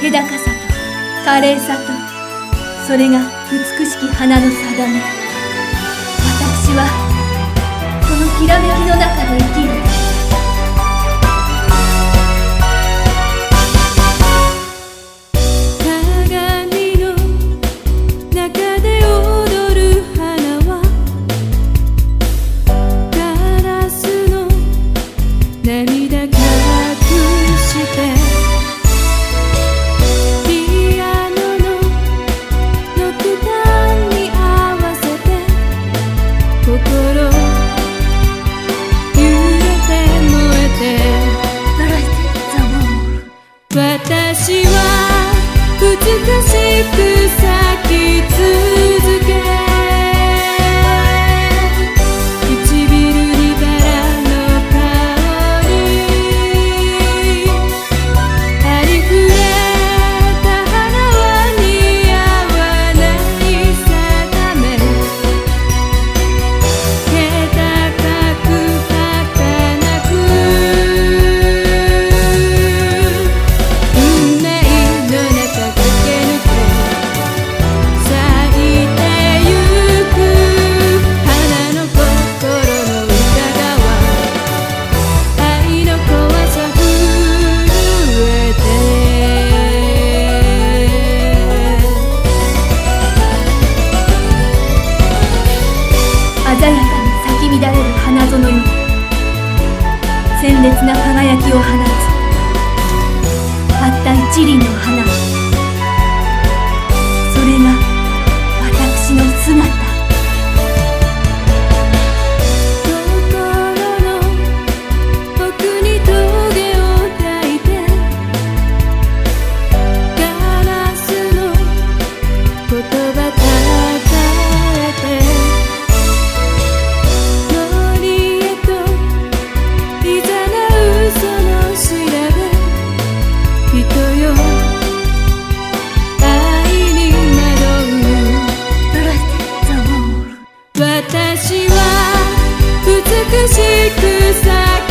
気高さと華麗さとそれが美しき花の定め。私はこのきらめきの中で生きる。涙く咲き続け鮮やかに咲き乱れる花園よ鮮烈な輝きを放つたった一輪のしく咲く